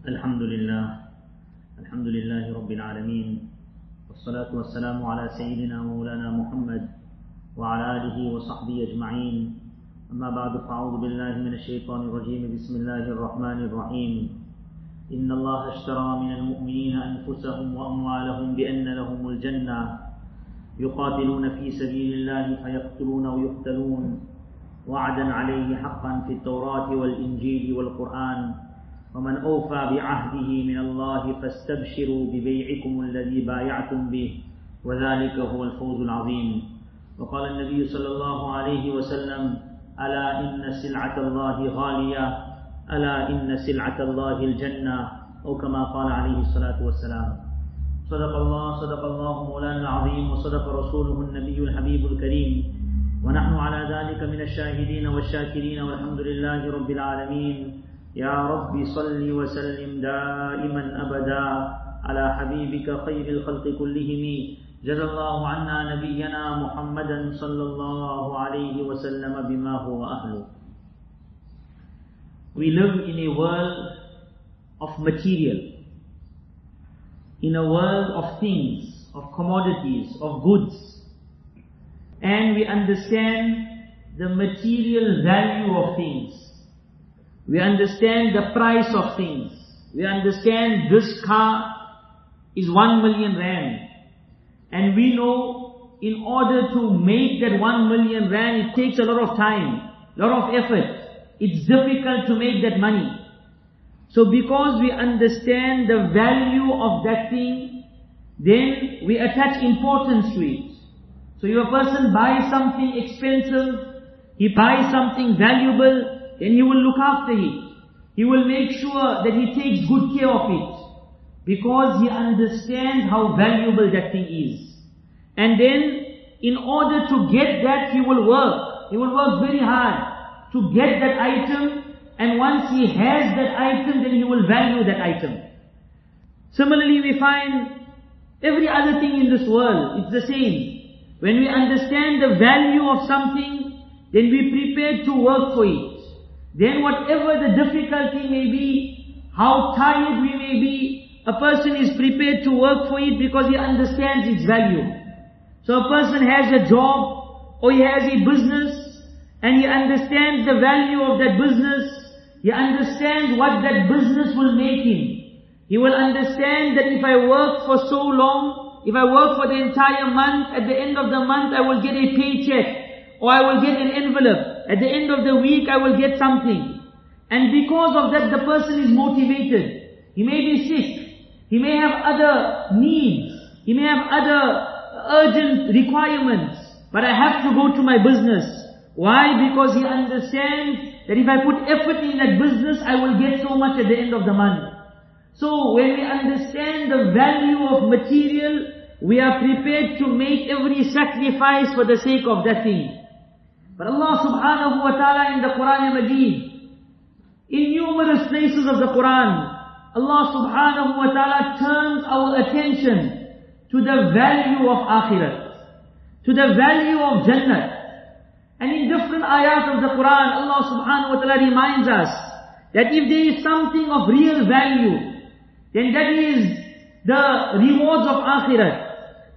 الحمد لله الحمد لله رب العالمين والصلاة والسلام على سيدنا ومولانا محمد وعلى آله وصحبه أجمعين. أما بعد فأعوذ بالله من الشيطان الرجيم. بسم الله الرحمن الرحيم. إن الله اشترى من المؤمنين أنفسهم وأموالهم بأن لهم الجنة. يقاتلون في سبيل الله فيقتلون ويقتلون. وعدا عليه حقا في التوراة والإنجيل والقرآن. ومن أوفى بعهده من الله فاستبشروا ببيعكم الذي بايعتم به، وذلك هو الفوز العظيم. وقال النبي صلى الله عليه وسلم ألا إن سلعة الله غالية، ألا إن سلعة الله الجنة. أو كما قال عليه الصلاة والسلام. صدق الله صدق الله مولانا العظيم، وصدق رسوله النبي الحبيب الكريم. ونحن على ذلك من الشاهدين والشاكرين، والحمد لله رب العالمين. يا رب صل وسلم دائما أبدا على حبيبك خير الخلق كلهم جزا الله عنا نبينا محمدا صلى الله عليه وسلم بما هو أهله We live in a world of material, in a world of things, of commodities, of goods. And we understand the material value of things. We understand the price of things. We understand this car is one million rand. And we know in order to make that one million rand, it takes a lot of time, a lot of effort. It's difficult to make that money. So because we understand the value of that thing, then we attach importance to it. So if a person buys something expensive, he buys something valuable, then he will look after it. He will make sure that he takes good care of it. Because he understands how valuable that thing is. And then, in order to get that, he will work. He will work very hard to get that item. And once he has that item, then he will value that item. Similarly, we find every other thing in this world, it's the same. When we understand the value of something, then we prepare to work for it. Then whatever the difficulty may be, how tired we may be, a person is prepared to work for it because he understands its value. So a person has a job, or he has a business, and he understands the value of that business, he understands what that business will make him. He will understand that if I work for so long, if I work for the entire month, at the end of the month I will get a paycheck, or I will get an envelope. At the end of the week I will get something. And because of that the person is motivated. He may be sick. He may have other needs. He may have other urgent requirements. But I have to go to my business. Why? Because he understands that if I put effort in that business, I will get so much at the end of the month. So when we understand the value of material, we are prepared to make every sacrifice for the sake of that thing. But Allah subhanahu wa ta'ala in the Quran Majid, in numerous places of the Quran, Allah subhanahu wa ta'ala turns our attention to the value of akhirat, to the value of Jannah. And in different ayat of the Quran, Allah subhanahu wa ta'ala reminds us that if there is something of real value, then that is the rewards of akhirat.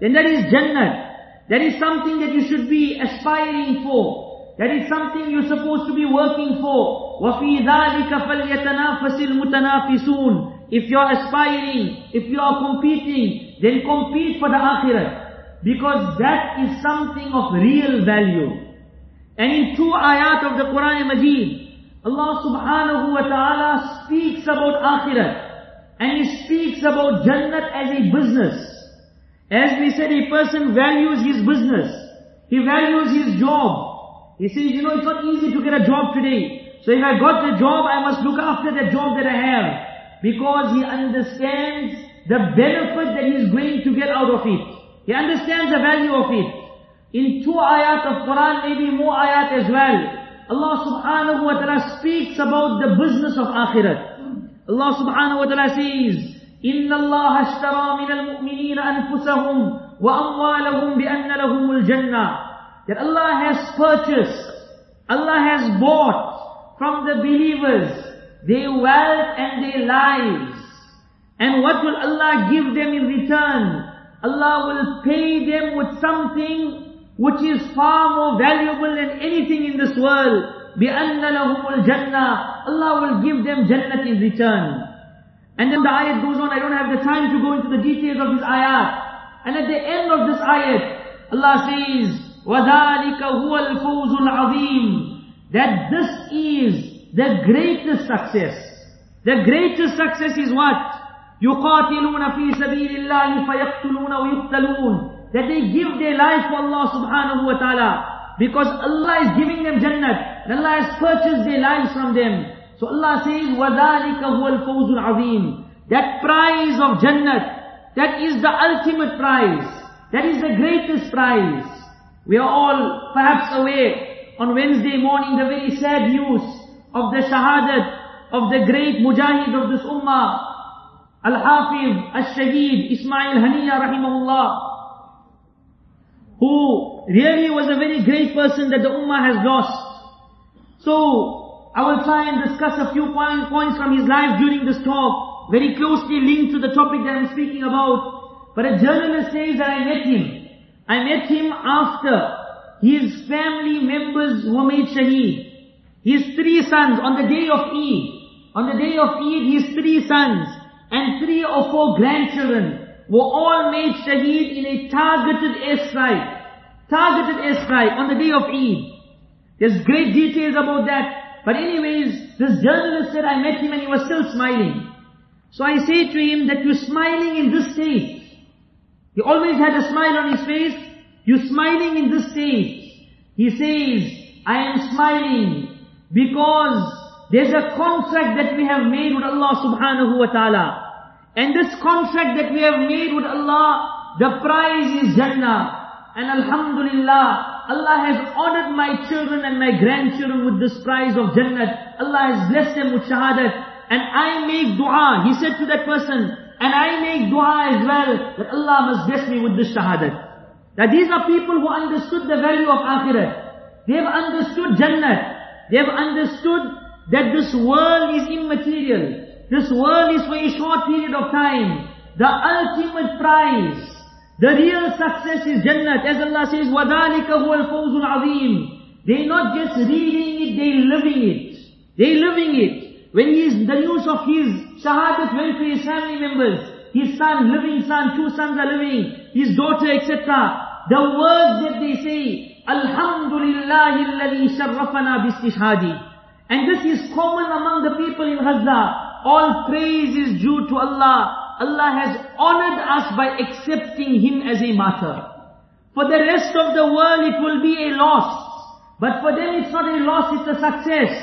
Then that is Jannah. That is something that you should be aspiring for. That is something you're supposed to be working for. وَفِي ذَلِكَ فَلْيَتَنَافَسِ الْمُتَنَافِسُونَ If you're aspiring, if you are competing, then compete for the akhirat. Because that is something of real value. And in two ayat of the Quran Majid, Allah subhanahu wa ta'ala speaks about akhirat. And He speaks about Jannat as a business. As we said, a person values his business. He values his job. He says, you know, it's not easy to get a job today. So if I got the job, I must look after the job that I have. Because he understands the benefit that he is going to get out of it. He understands the value of it. In two ayat of Quran, maybe more ayat as well. Allah subhanahu wa ta'ala speaks about the business of akhirat. Allah subhanahu wa ta'ala says, إِنَّ اللَّهَ اشْتَرَى مِنَ الْمُؤْمِنِينَ أَنفُسَهُمْ وَأَمْوَالَهُمْ بِأَنَّ لَهُمُ الْجَنَّةِ That Allah has purchased, Allah has bought from the believers their wealth and their lives. And what will Allah give them in return? Allah will pay them with something which is far more valuable than anything in this world. بِأَنَّ لَهُمُ الْجَنَّةِ Allah will give them Jannat in return. And then the ayat goes on, I don't have the time to go into the details of this ayat. And at the end of this ayat, Allah says, وَذَلِكَ هُوَ الْفَوْزُ الْعَظِيمُ That this is the greatest success. The greatest success is what? يُقَاتِلُونَ فِي سَبِيلِ اللَّهِ فَيَقْتُلُونَ وَيُقْتَلُونَ That they give their life for Allah subhanahu wa ta'ala. Because Allah is giving them Jannat. And Allah has purchased their lives from them. So Allah says, وَذَلِكَ هُوَ الْفَوْزُ الْعَظِيمُ That prize of Jannat, that is the ultimate prize. That is the greatest prize. We are all perhaps aware on Wednesday morning the very sad news of the shahadat of the great mujahid of this ummah, Al-Hafiz, Al-Shaheed, Ismail Haniya rahimahullah, who really was a very great person that the ummah has lost. So, I will try and discuss a few point, points from his life during this talk, very closely linked to the topic that I'm speaking about. But a journalist says that I met him. I met him after his family members were made shaheed. His three sons on the day of Eid. On the day of Eid, his three sons and three or four grandchildren were all made shaheed in a targeted airstrike. Targeted airstrike on the day of Eid. There's great details about that. But anyways, this journalist said I met him and he was still smiling. So I say to him that you're smiling in this state. He always had a smile on his face. You're smiling in this state. He says, I am smiling because there's a contract that we have made with Allah subhanahu wa ta'ala. And this contract that we have made with Allah, the prize is Jannah. And Alhamdulillah, Allah has honored my children and my grandchildren with this prize of Jannat. Allah has blessed them with Shahadat. And I make dua, he said to that person, and I make dua as well, that Allah must bless me with this Shahadat. Now these are people who understood the value of Akhirat. They have understood Jannat. They have understood that this world is immaterial. This world is for a short period of time. The ultimate prize the real success is Jannat. As Allah says, وَذَلِكَ هُوَ الْفَوْزُ الْعَظِيمُ They're not just reading it, they're living it. They're living it. When he is, the news of his shahadat went to his family members, his son, living son, two sons are living, his daughter, etc. The words that they say, Alhamdulillah alladhi sharrafana bistishhadi. And this is common among the people in Gaza. All praise is due to Allah Allah has honored us by accepting him as a martyr. For the rest of the world it will be a loss. But for them it's not a loss, it's a success.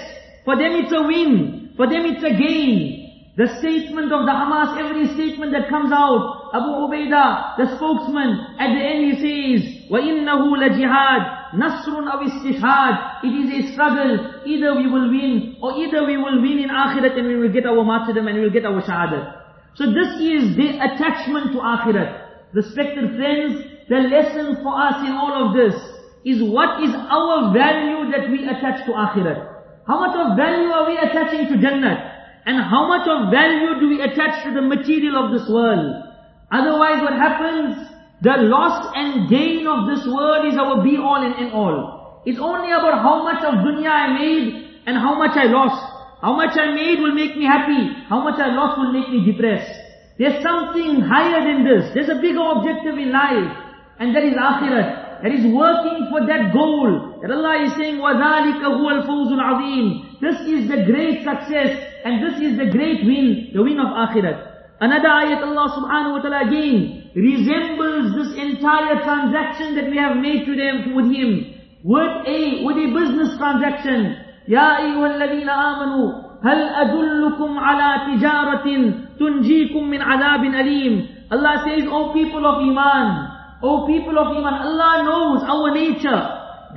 For them it's a win. For them it's a gain. The statement of the Hamas, every statement that comes out, Abu Ubaidah, the spokesman, at the end he says, وَإِنَّهُ لَجِهَادٌ نَصْرٌ أَوْ إِسْتِشْهَادٌ It is a struggle. Either we will win, or either we will win in Akhirat and we will get our martyrdom and we will get our shahadat. So this is the attachment to akhirat. Respected friends, the lesson for us in all of this is what is our value that we attach to akhirat. How much of value are we attaching to Jannah? And how much of value do we attach to the material of this world? Otherwise what happens? The loss and gain of this world is our be all and end all. It's only about how much of dunya I made and how much I lost. How much I made will make me happy. How much I lost will make me depressed. There's something higher than this. There's a bigger objective in life. And that is akhirat. That is working for that goal. That Allah is saying, وَذَلِكَ هُوَ الْفَوْزُ الْعَظِيمُ This is the great success. And this is the great win. The win of akhirat. Another ayat Allah subhanahu wa ta'ala again resembles this entire transaction that we have made to them, with Him. With a, with a business transaction. يا أيها الذين آمنوا هل أدلكم على تجارة تنجيكم من عذاب أليم Allah says, O people of Iman, O people of Iman, Allah knows our nature,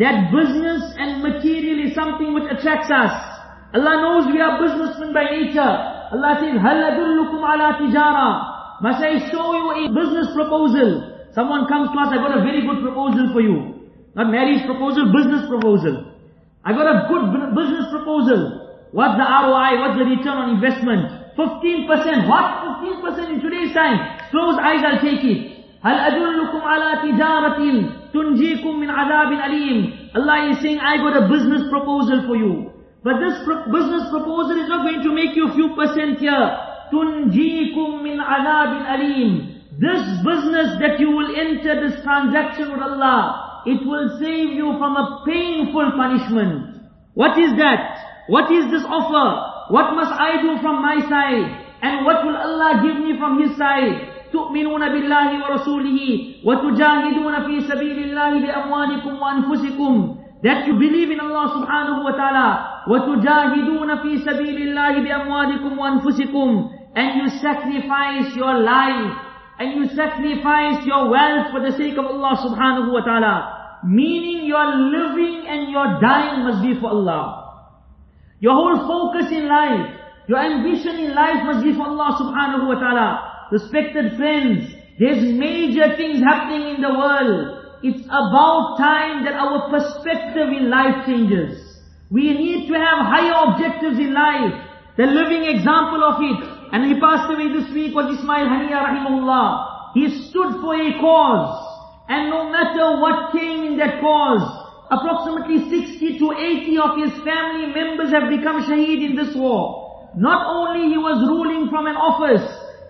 that business and material is something which attracts us. Allah knows we are businessmen by nature. Allah says, هل أدلكم على تجارة Must I show you a business proposal? Someone comes to us, I got a very good proposal for you. Not marriage proposal, business proposal. I got a good business proposal. What's the ROI? What's the return on investment? 15%. What? 15% in today's time. Close eyes, I'll take it. هل أدلكم على تجارة تنجيكم من عذاب أليم Allah is saying, I got a business proposal for you. But this pro business proposal is not going to make you a few percent here. تنجيكم من عذاب أليم This business that you will enter this transaction with Allah, it will save you from a painful punishment. What is that? What is this offer? What must I do from my side? And what will Allah give me from His side? تؤمنون بالله ورسوله وتجاهدون في سبيل الله بأموالكم وأنفسكم that you believe in Allah subhanahu wa ta'ala وتجاهدون في سبيل الله بأموالكم وأنفسكم and you sacrifice your life and you sacrifice your wealth for the sake of Allah subhanahu wa ta'ala. Meaning your living and your dying must be for Allah. Your whole focus in life, your ambition in life must be for Allah subhanahu wa ta'ala. Respected friends, there's major things happening in the world. It's about time that our perspective in life changes. We need to have higher objectives in life. The living example of it and he passed away this week was Ismail Haniya rahimahullah. He stood for a cause. And no matter what came in that cause, approximately 60 to 80 of his family members have become shaheed in this war. Not only he was ruling from an office,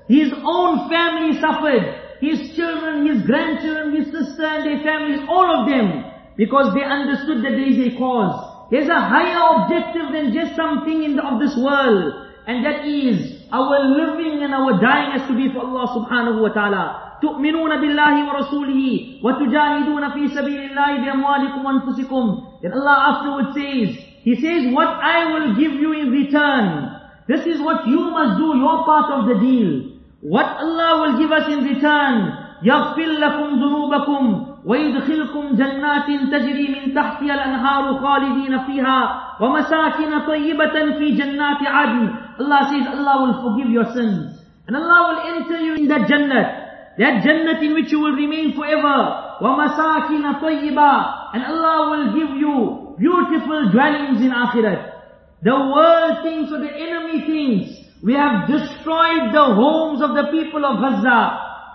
his own family suffered. His children, his grandchildren, his sister and their families, all of them. Because they understood that there is a cause. There's a higher objective than just something in the, of this world. And that is our living and our dying has to be for Allah subhanahu wa ta'ala. تؤمنون بالله ورسوله وتجاهدون في سبيل الله بأموالكم وأنفسكم. Then Allah afterwards says, He says, what I will give you in return. This is what you must do, your part of the deal. What Allah will give us in return. يغفر لكم ذنوبكم ويدخلكم جنات تجري من تحتها الأنهار خالدين فيها ومساكن طيبة في جنات عدن Allah says Allah will forgive your sins and Allah will enter you in that Jannah that Jannah in which you will remain forever ومساكن طيبة and Allah will give you beautiful dwellings in Akhirat the world thinks or the enemy thinks we have destroyed the homes of the people of Gaza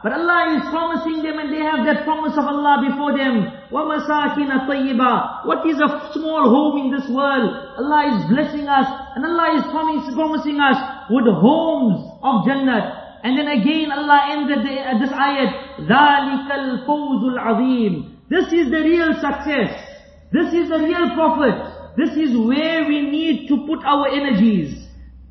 but Allah is promising them and they have that promise of Allah before them. وَمَسَاكِنَ طَيِّبًا What is a small home in this world? Allah is blessing us and Allah is promising us with homes of Jannah. And then again Allah ended the, uh, this ayat, ذَلِكَ الْفَوْزُ الْعَظِيمُ This is the real success. This is the real profit. This is where we need to put our energies.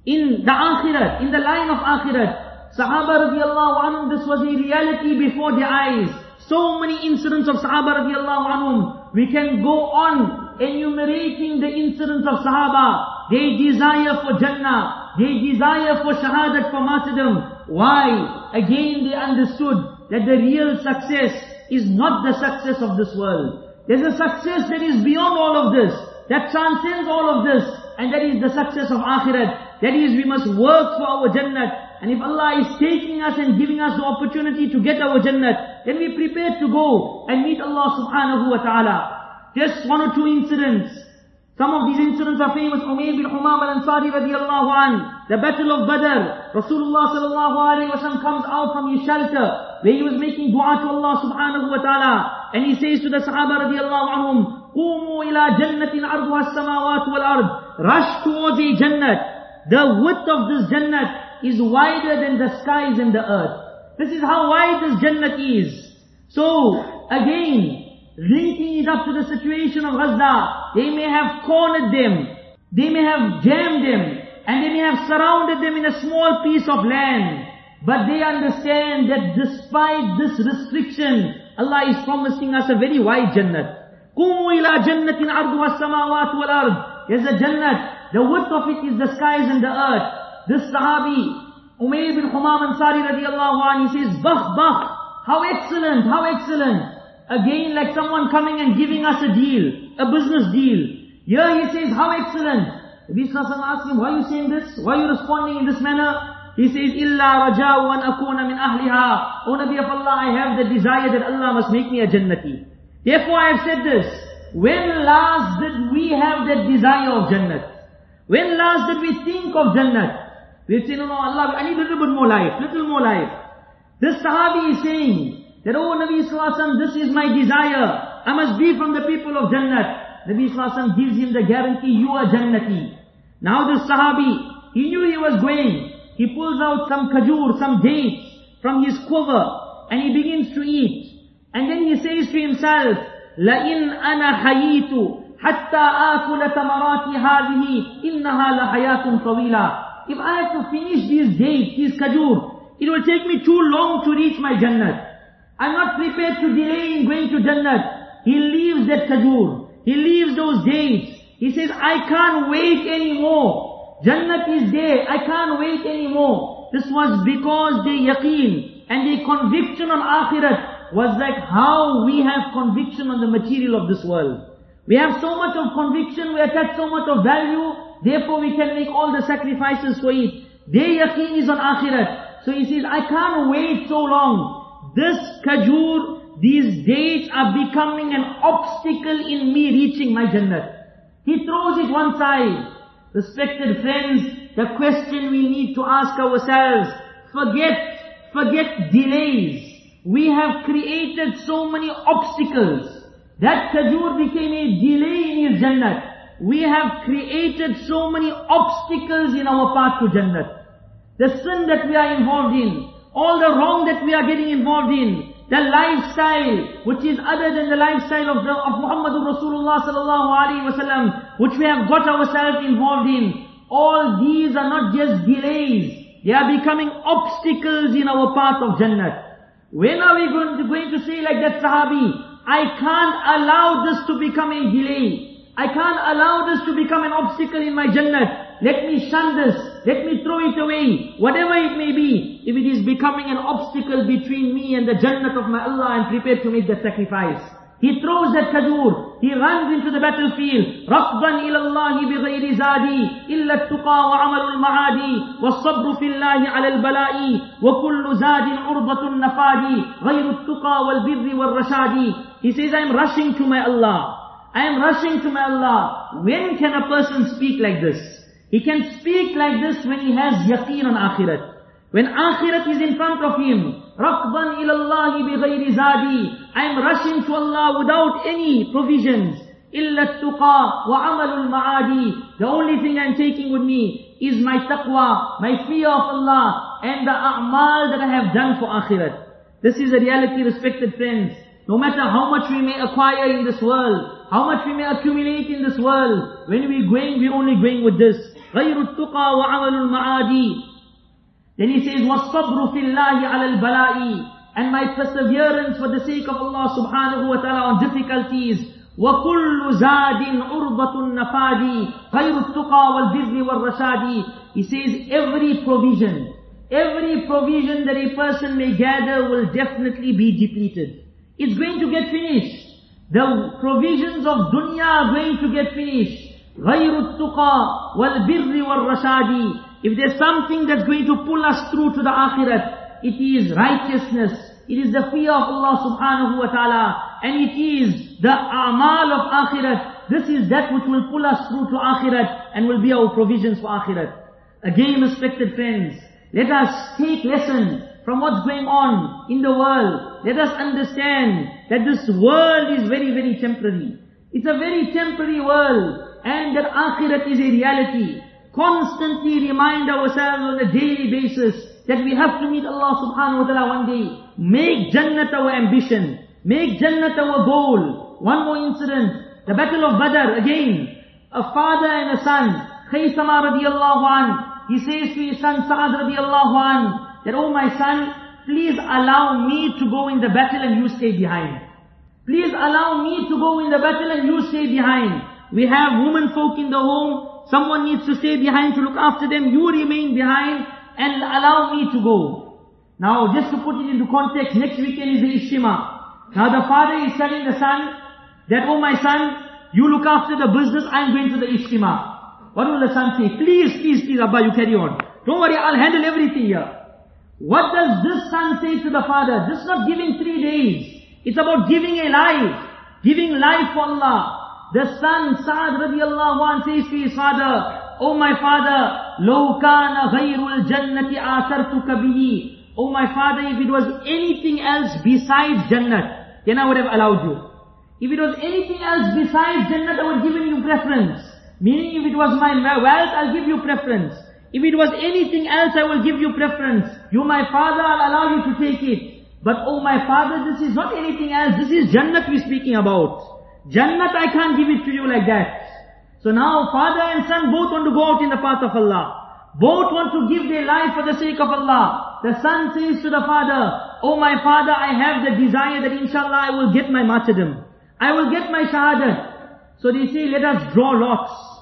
In the akhirat, in the line of akhirat. Sahaba radiallahu anhum, this was a reality before their eyes. So many incidents of Sahaba radiallahu anhum. We can go on enumerating the incidents of Sahaba. They desire for Jannah. They desire for Shahadat, for martyrdom. Why? Again they understood that the real success is not the success of this world. There's a success that is beyond all of this. That transcends all of this. And that is the success of Akhirat. That is we must work for our Jannah. And if Allah is taking us and giving us the opportunity to get our Jannah, then we prepared to go and meet Allah subhanahu wa ta'ala. Just one or two incidents. Some of these incidents are famous. Umayr bin Humam al-Ansari radiallahu an. The battle of Badr. Rasulullah sallallahu alayhi wa sallam comes out from his shelter where he was making dua to Allah subhanahu wa ta'ala. And he says to the Sahaba radiallahu anhum, قوموا إلى جنة عرضها السماوات والأرض. Rush towards a Jannah. The width of this Jannah is wider than the skies and the earth. This is how wide this Jannat is. So, again, linking it up to the situation of Gaza, they may have cornered them, they may have jammed them, and they may have surrounded them in a small piece of land. But they understand that despite this restriction, Allah is promising us a very wide Jannat. قوموا إلى جنة عرضها السماوات والأرض. There's a Jannat. The width of it is the skies and the earth. This Sahabi, Umayr bin Humam Ansari radiallahu anh, he says, Bakh, bakh, how excellent, how excellent. Again, like someone coming and giving us a deal, a business deal. Here he says, how excellent. Nabi Sallallahu asked him, why are you saying this? Why are you responding in this manner? He says, إِلَّا رَجَاءُ أَنْ أَكُونَ مِنْ أَهْلِهَا O Nabi of Allah, I have the desire that Allah must make me a Jannati. Therefore I have said this. When last did we have that desire of Jannat? When last did we think of Jannah? We'll say, no, no, Allah, I need a little bit more life, little more life. This Sahabi is saying that, oh Nabi Sallallahu this is my desire. I must be from the people of Jannah. Nabi Sallallahu gives him the guarantee, you are Jannati. Now this Sahabi, he knew he was going. He pulls out some kajur, some dates from his quiver, and he begins to eat. And then he says to himself, لَإِنْ أَنَا حَيِيتُ حتى آكل ثمرات هذه إنها لحياة طويلة if I have to finish these dates, these kajur, it will take me too long to reach my Jannah. I'm not prepared to delay in going to Jannah. He leaves that kajur. He leaves those dates. He says, I can't wait anymore. Jannah is there. I can't wait anymore. This was because the yaqeen and the conviction on akhirat was like how we have conviction on the material of this world. We have so much of conviction, we attach so much of value, therefore we can make all the sacrifices for it. Their yaqeen is on akhirat. So he says, I can't wait so long. This kajur, these dates are becoming an obstacle in me reaching my Jannah. He throws it one side. Respected friends, the question we need to ask ourselves, forget, forget delays. We have created so many obstacles. That kajur became a delay in his Jannah. We have created so many obstacles in our path to Jannah. The sin that we are involved in, all the wrong that we are getting involved in, the lifestyle which is other than the lifestyle of, the, of Muhammadur Rasulullah sallallahu alaihi wasallam, which we have got ourselves involved in. All these are not just delays. They are becoming obstacles in our path of Jannah. When are we going to, going to say like that Sahabi, I can't allow this to become a delay. I can't allow this to become an obstacle in my Jannah. Let me shun this. Let me throw it away. Whatever it may be. If it is becoming an obstacle between me and the Jannah of my Allah, I'm prepared to make that sacrifice. He throws that kajur. He runs into the battlefield. رَقْضًا إِلَى اللَّهِ بِغَيْرِ زَادِي إِلَّا التُّقَى وَعَمَلُ الْمَعَادِي وَالصَّبْرُ فِي اللَّهِ عَلَى الْبَلَاءِ وَكُلُّ زَادٍ عُرْضَةُ النَّفَادِ غَيْرُ التُّقَى وَالْبِرِّ وَالرَّشَادِ he says, I am rushing to my Allah. I am rushing to my Allah. When can a person speak like this? He can speak like this when he has yaqeen on akhirat. When akhirat is in front of him, رَقْضًا إِلَى اللَّهِ بِغَيْرِ زَادِي I am rushing to Allah without any provisions. إِلَّا التُّقَى وَعَمَلُ الْمَعَادِي The only thing I am taking with me is my taqwa, my fear of Allah, and the a'mal that I have done for akhirat. This is a reality, respected friends. No matter how much we may acquire in this world, how much we may accumulate in this world, when we're going, we're only going with this. غَيْرُ التُّقَى وَعَمَلُ الْمَعَادِي Then he says, وَالصَّبْرُ فِي اللَّهِ عَلَى الْبَلَاءِ And my perseverance for the sake of Allah subhanahu wa ta'ala on difficulties. وَكُلُّ زَادٍ عُرْضَةٌ النَّفَادِ غَيْرُ التُّقَى وَالْبِرِّ وَالرَّشَادِ He says, every provision, every provision that a person may gather will definitely be depleted. It's going to get finished. The provisions of dunya are going to get finished. غَيْرُ التُّقَى وَالْبِرِّ وَالرَّشَادِ If there's something that's going to pull us through to the akhirat, it is righteousness. It is the fear of Allah subhanahu wa ta'ala. And it is the amal of akhirat. This is that which will pull us through to akhirat and will be our provisions for akhirat. Again, respected friends, let us take lesson from what's going on in the world. Let us understand that this world is very, very temporary. It's a very temporary world and that akhirat is a reality. Constantly remind ourselves on a daily basis that we have to meet Allah subhanahu wa ta'ala one day. Make Jannat our ambition. Make Jannat our goal. One more incident. The battle of Badr again. A father and a son. Khaysama radiallahu an. He says to his son Sa'ad radiallahu an that, oh my son, please allow me to go in the battle and you stay behind. Please allow me to go in the battle and you stay behind. We have women folk in the home, someone needs to stay behind to look after them, you remain behind and allow me to go. Now, just to put it into context, next weekend is the Ijtima. Now the father is telling the son that, oh my son, you look after the business, I'm going to the Ijtima. What will the son say? Please, please, please, Abba, you carry on. Don't worry, I'll handle everything here. What does this son say to the father? This is not giving three days. It's about giving a life. Giving life for Allah. The son, Sa'ad radiallahu anh says to his father, Oh my father, لو كان غير الجنة آثرتك به. Oh my father, if it was anything else besides Jannat, then I would have allowed you. If it was anything else besides Jannat, I would have given you preference. Meaning if it was my wealth, I'll give you preference. If it was anything else, I will give you preference. You my father, I'll allow you to take it. But oh my father, this is not anything else. This is Jannat we're speaking about. Jannat, I can't give it to you like that. So now father and son both want to go out in the path of Allah. Both want to give their life for the sake of Allah. The son says to the father, Oh my father, I have the desire that inshallah I will get my martyrdom. I will get my shahadat. So they say, let us draw lots.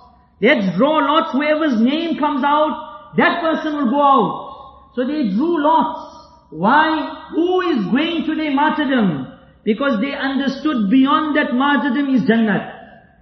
Let's draw lots. Whoever's name comes out, that person will go out. So they drew lots. Why? Who is going to their martyrdom? Because they understood beyond that martyrdom is Jannat.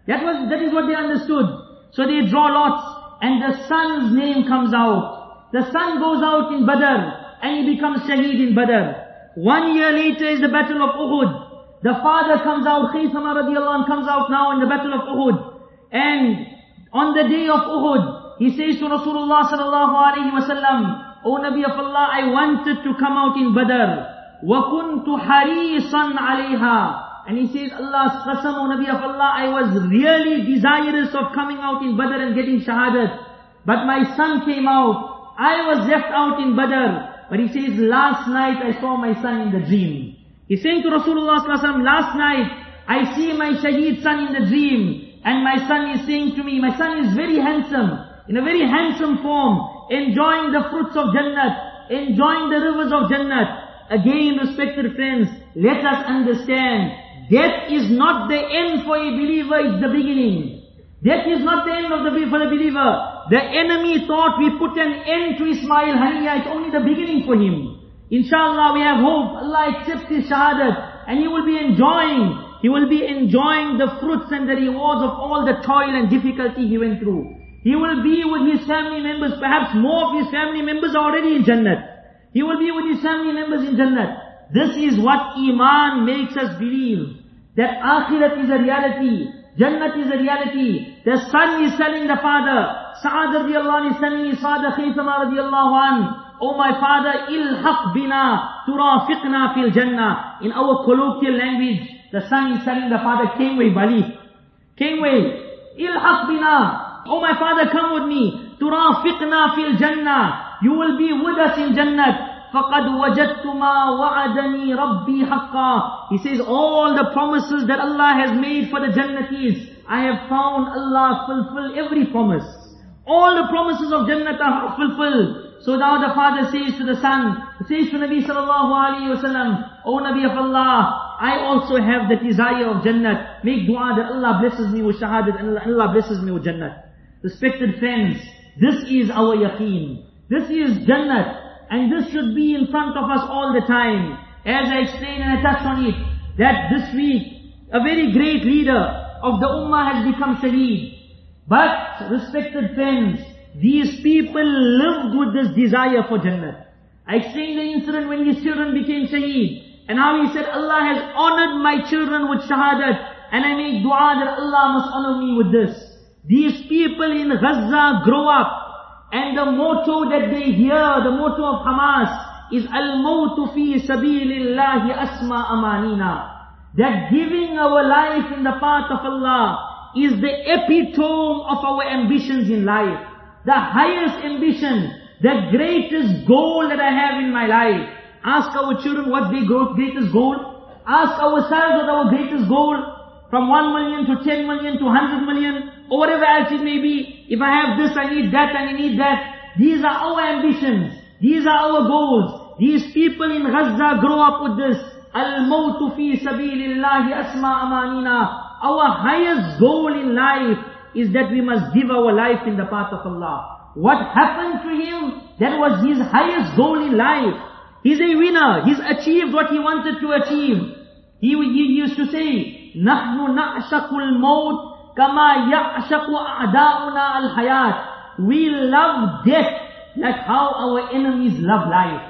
That was, that is what they understood. So they draw lots and the son's name comes out. The son goes out in Badr and he becomes Shaheed in Badr. One year later is the battle of Uhud. The father comes out, Khaythama radiallahu anh comes out now in the battle of Uhud. And on the day of Uhud, he says to Rasulullah sallallahu alayhi wasallam, O Nabi of Allah, I wanted to come out in Badr. وَكُنْتُ حَرِيصًا عَلَيْهَا and he says, Allah's qasam, O Nabi of Allah, I was really desirous of coming out in Badr and getting shahadat. But my son came out. I was left out in Badr. But he says, last night I saw my son in the dream. He's saying to Rasulullah last night, I see my shaheed son in the dream. And my son is saying to me, my son is very handsome, in a very handsome form, enjoying the fruits of Jannat, enjoying the rivers of Jannat. Again, respected friends, let us understand Death is not the end for a believer, it's the beginning. Death is not the end of the for the believer. The enemy thought we put an end to Ismail Haniya, it's only the beginning for him. Inshallah we have hope, Allah accepts his shahadat, and he will be enjoying, he will be enjoying the fruits and the rewards of all the toil and difficulty he went through. He will be with his family members, perhaps more of his family members are already in Jannat. He will be with his family members in Jannat. This is what Iman makes us believe. That Akhirat is a reality. Jannat is a reality. The son is telling the father. Sa'ad radiallahu anh is telling his father, Khaythama radiallahu anh, Oh my father, ilhaq bina, turafiqna fil jannah. In our colloquial language, the son is telling the father, Kengway Bali. Kengway, ilhaq bina. Oh my father, come with me. Turafiqna fil jannah. You will be with us in Jannat. فَقَدْ وَجَدْتُ مَا وَعَدَنِي رَبِّي حَقًّا He says, all the promises that Allah has made for the Jannatis, I have found Allah fulfill every promise. All the promises of Jannat are fulfilled. So now the father says to the son, says to Nabi sallallahu alayhi wa sallam, O Nabi of Allah, I also have the desire of Jannat. Make dua that Allah blesses me with shahadat and Allah blesses me with Jannat. Respected friends, this is our yaqeen. This is Jannat. And this should be in front of us all the time. As I explained and I touched on it, that this week, a very great leader of the Ummah has become Shaheed. But, respected friends, these people lived with this desire for Jannah. I explained the incident when his children became Shaheed. And how he said, Allah has honored my children with Shahadat. And I make dua that Allah must honor me with this. These people in Gaza grow up and the motto that they hear, the motto of Hamas, is Al-Mawtu fi sabilillahi asma amanina. That giving our life in the path of Allah is the epitome of our ambitions in life. The highest ambition, the greatest goal that I have in my life. Ask our children what's their greatest goal. Ask ourselves what our greatest goal. From 1 million to 10 million to 100 million or whatever else it may be. If I have this, I need that, and I need that. These are our ambitions. These are our goals. These people in Gaza grow up with this. Al-mawtu fi sabilillahi asma amanina. Our highest goal in life is that we must give our life in the path of Allah. What happened to him? That was his highest goal in life. He's a winner. He's achieved what he wanted to achieve. He, he used to say, نَحْنُ نَعْشَقُ الْمَوْتِ Kama ya'shaku a'da'una al-hayat. We love death like how our enemies love life.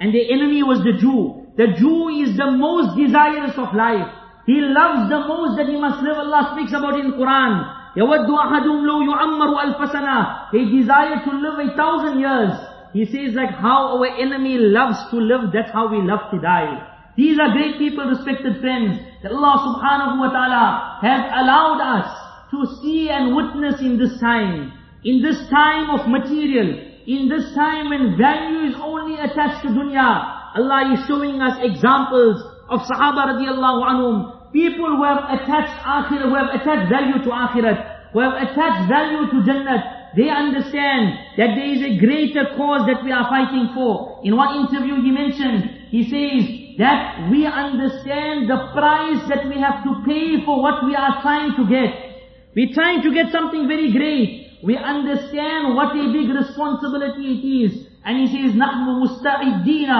And the enemy was the Jew. The Jew is the most desirous of life. He loves the most that he must live. Allah speaks about in Quran. يَوَدُّ أَحَدُهُمْ لَوْ يُعَمَّرُ أَلْفَ سَنَةٍ They desire to live a thousand years. He says like how our enemy loves to live, that's how we love to die. These are great people, respected friends, that Allah subhanahu wa ta'ala has allowed us to see and witness in this time. In this time of material, in this time when value is only attached to dunya, Allah is showing us examples of Sahaba radiallahu anhum, people who have attached akhirah, who have attached value to akhirat, who have attached value to jannat, they understand that there is a greater cause that we are fighting for. In one interview he mentioned, he says that we understand the price that we have to pay for what we are trying to get. We're trying to get something very great. We understand what a big responsibility it is. And he says, نَحْنُ مُسْتَعِدِّينَ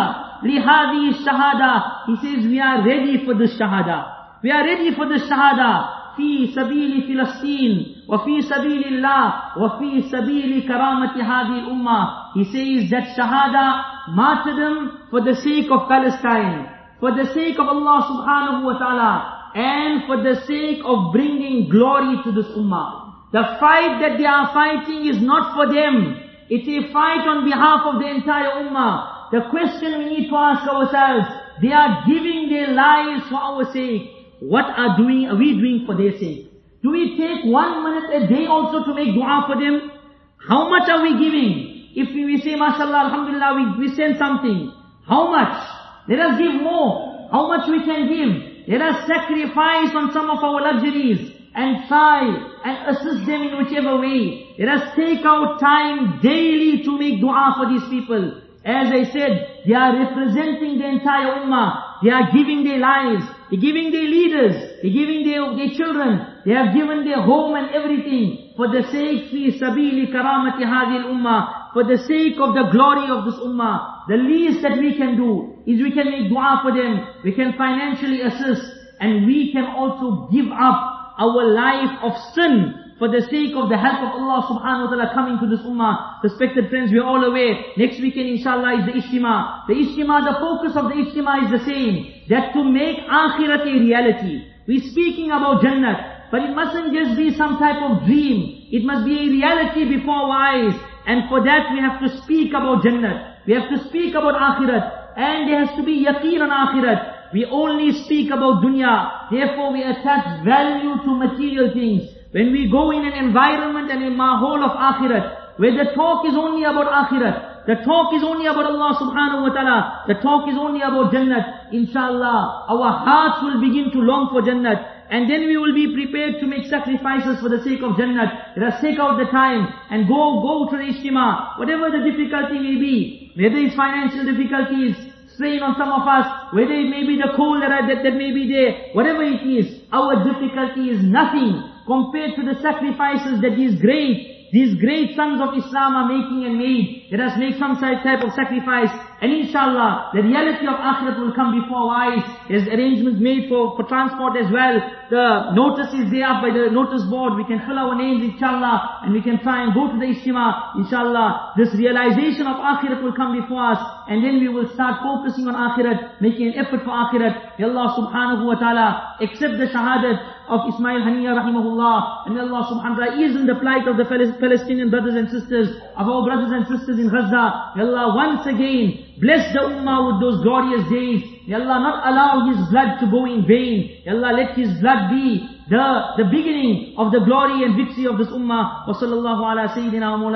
لِهَذِهِ الشَّهَادَةِ He says, we are ready for this shahada. We are ready for the shahada. في سبيل فلسطين وفي سبيل الله وفي سبيل كرامة هذه الأمة He says that shahada, martyrdom for the sake of Palestine, for the sake of Allah subhanahu wa ta'ala, and for the sake of bringing glory to this ummah. The fight that they are fighting is not for them. It's a fight on behalf of the entire ummah. The question we need to ask ourselves, they are giving their lives for our sake. What are doing, are we doing for their sake? Do we take one minute a day also to make dua for them? How much are we giving? If we say, mashallah, alhamdulillah, we, we send something. How much? Let us give more. How much we can give? Let us sacrifice on some of our luxuries and try and assist them in whichever way. Let us take out time daily to make dua for these people. As I said, they are representing the entire ummah. They are giving their lives. They're giving their leaders. They're giving their, their children. They have given their home and everything for the sake fi sabili karamati hadhihi ummah for the sake of the glory of this ummah. The least that we can do is we can make dua for them. We can financially assist and we can also give up our life of sin for the sake of the help of Allah subhanahu wa ta'ala coming to this ummah. Respected friends, we are all aware, next weekend inshallah is the Ijtima. The Ijtima, the focus of the Ijtima is the same, that to make akhirat a reality. We're speaking about Jannat, but it mustn't just be some type of dream. It must be a reality before eyes. And for that we have to speak about Jannat. We have to speak about Akhirat. And there has to be yaqeen on Akhirat. We only speak about dunya. Therefore we attach value to material things. When we go in an environment and a mahol of akhirat, where the talk is only about akhirat, the talk is only about Allah subhanahu wa ta'ala, the talk is only about Jannat, inshallah, our hearts will begin to long for Jannat, and then we will be prepared to make sacrifices for the sake of Jannat. Let us take out the time and go, go to the Ijtima, whatever the difficulty may be, whether it's financial difficulties, strain on some of us, whether it may be the cold that, that, that may be there, whatever it is, our difficulty is nothing compared to the sacrifices that these great, these great sons of Islam are making and made. Let us make some type of sacrifice. And inshallah, the reality of akhirat will come before our eyes. There's arrangements made for, for transport as well. The notice is there by the notice board. We can fill our names inshallah. And we can try and go to the Ijtima. Inshallah, this realization of akhirat will come before us. And then we will start focusing on akhirat, making an effort for akhirat. May Allah subhanahu wa ta'ala accept the shahadat of Ismail Haniya rahimahullah. And may Allah subhanahu wa ta'ala ease in the plight of the Palestinian brothers and sisters, of our brothers and sisters in Gaza. May Allah once again bless the ummah with those glorious days. May Allah not allow His blood to go in vain. May Allah let His blood be the, the beginning of the glory and victory of this ummah. Wa sallallahu ala sayyidina wa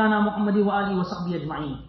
ajma'in.